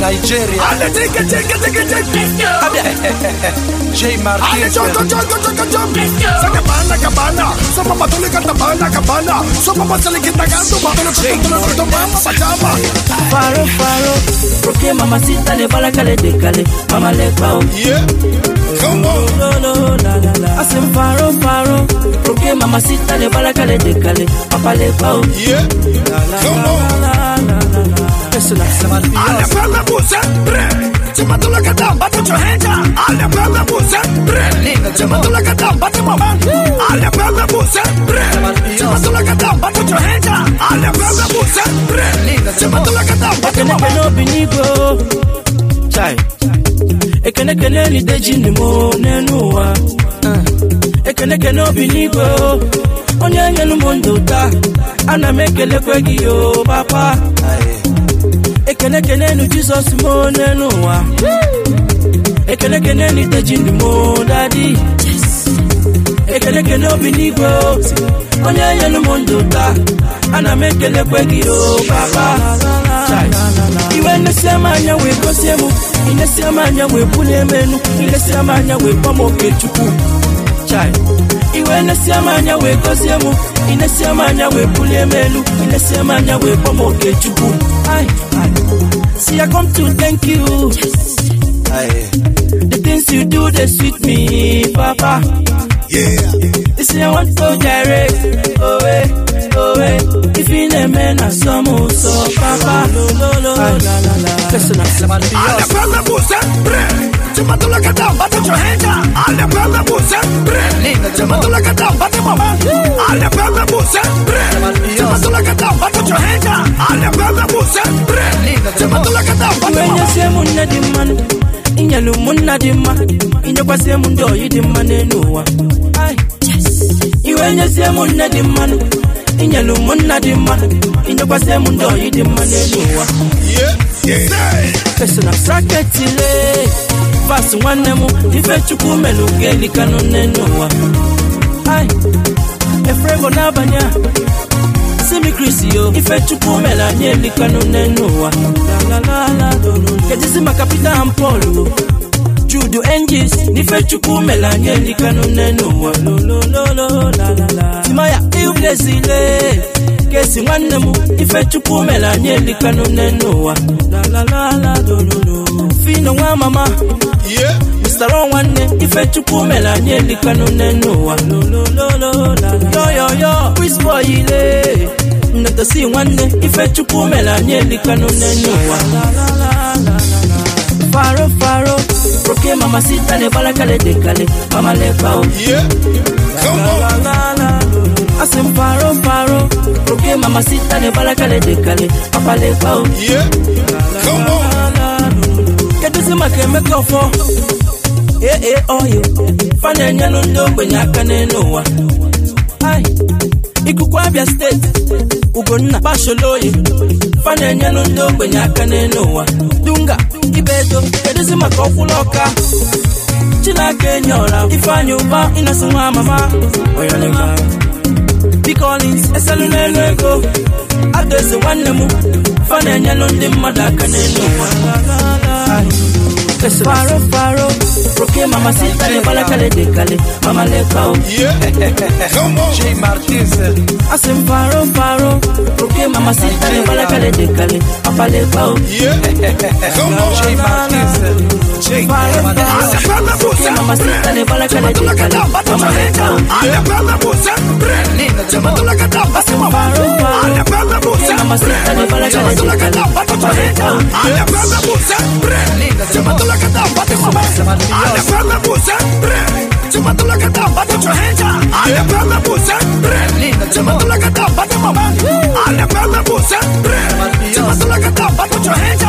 Nigeria. Ale tika tika tika tika. J Ale Marquez. joko joko joko joko. Sa kabana kabana. Sa papatuloy ka tabana kabana. Sa papasali kita ganto. Matulog ka tulog ka tumama pajama. Faro, faro, porque mamacita le bala kale de kale, mama le pao. Yeah. Come on. Lo, lo, la, la, la. Hacen faro, faro, porque mamacita le bala kale de kale, papa le pao. Yeah. Come on. Tesla Samantha Alabama music brand Jamatula Kadam Put your la up Alabama music brand Jamatula Kadam Put your mama la music brand Jamatula Kadam Put your hands up Alabama music brand Jamatula Kadam Put your mama No binigo Chai Ekene kene ni deji ni mo nenuwa Ekene kene obinigo Onye nye nu mondo ta Ana mekele kwe giyo papa Aye ekene kene nu jizọs m o, n'elu ụwa ekene kene n'iteji ndị m dadi ekene kene obi n'igwe onye nyelu m ndụ taa ana m ekelekwe gị o Chai. iwe nnesia m anya wee gosie m inesia m anya wee bulie m enu ilesia m anya wee kpọ m oke chukwu. Iwe nnesia m anya wee gozie m inesia m anya wee bulie m elu ilesia m anya wee kpọ m oke chukwu. See, I come to thank you. The things you do, they sweet me, Papa. Yeah. You see, I want to gyrate, oh eh, oh eh. If you name me, na some so, Papa. Ay, Listen, I Ale pele buse. Bre. Si matulog ka down, put your hands up. Ale pele buse. Bre. Si matulog ka down, put your hand. Ale pele buse. Bre. Si matulog ka down, put your hands up. Ale pele buse. Bre. Si matulog ka down, put your hand. iwenyesie m nne dị mmanụ inyelu m nna dị mma inyekwasị m ndị oyi dị mma n'elu ụwa Ai. iwenyesie m nne dị mmanụ inyelu m nna dị mma inyekwasị m ndị oyi dị mma n'elu ụwa Yeah. Yeah. pesona braketile vas nwanne m ife chukwu melu ga-elikanụ n'elu ụwa Ai. efrego n'abalị a obi krisi ife chukwu mere anyị elikanu n'enu judu engis n'ife chukwu mere anyị elikanu n'enu ụwa kesi nwanne m ife chukwu mere fino nwa mama. Sọrọ nwanne ifechukwu mere anyị elikanu n'enu ụwa yoyoyo nnetosi nwanne ife chukwu mere anyị elikanụ n'elu ụwa faro faro roke mama sita le balakale de kale mama le pao Yeah. Come on. asị m faro faro roke mama sita le balakale de kale papa le pao Yeah. Come on. kedụzi maka emeka ọfọ ee oyo fa na-enyelụ ndị ogbenye aka n'elu ụwa ikuku abịa steeti ugonna pasholoye fa na-enyelụ ndị ogbenye aka n'elu ụwa faro faro roke mama sita le balakale de kale mama le pao Yeah. Come on. J Marquez. asim faro faro roke mama sita le balakale de kale papa le pao Yeah. Come on. J Marquez. J faro Ale faro pele roke buse. mama sita le balakale de kale mama le pao Ale pele buse. Bre. Put your hands up.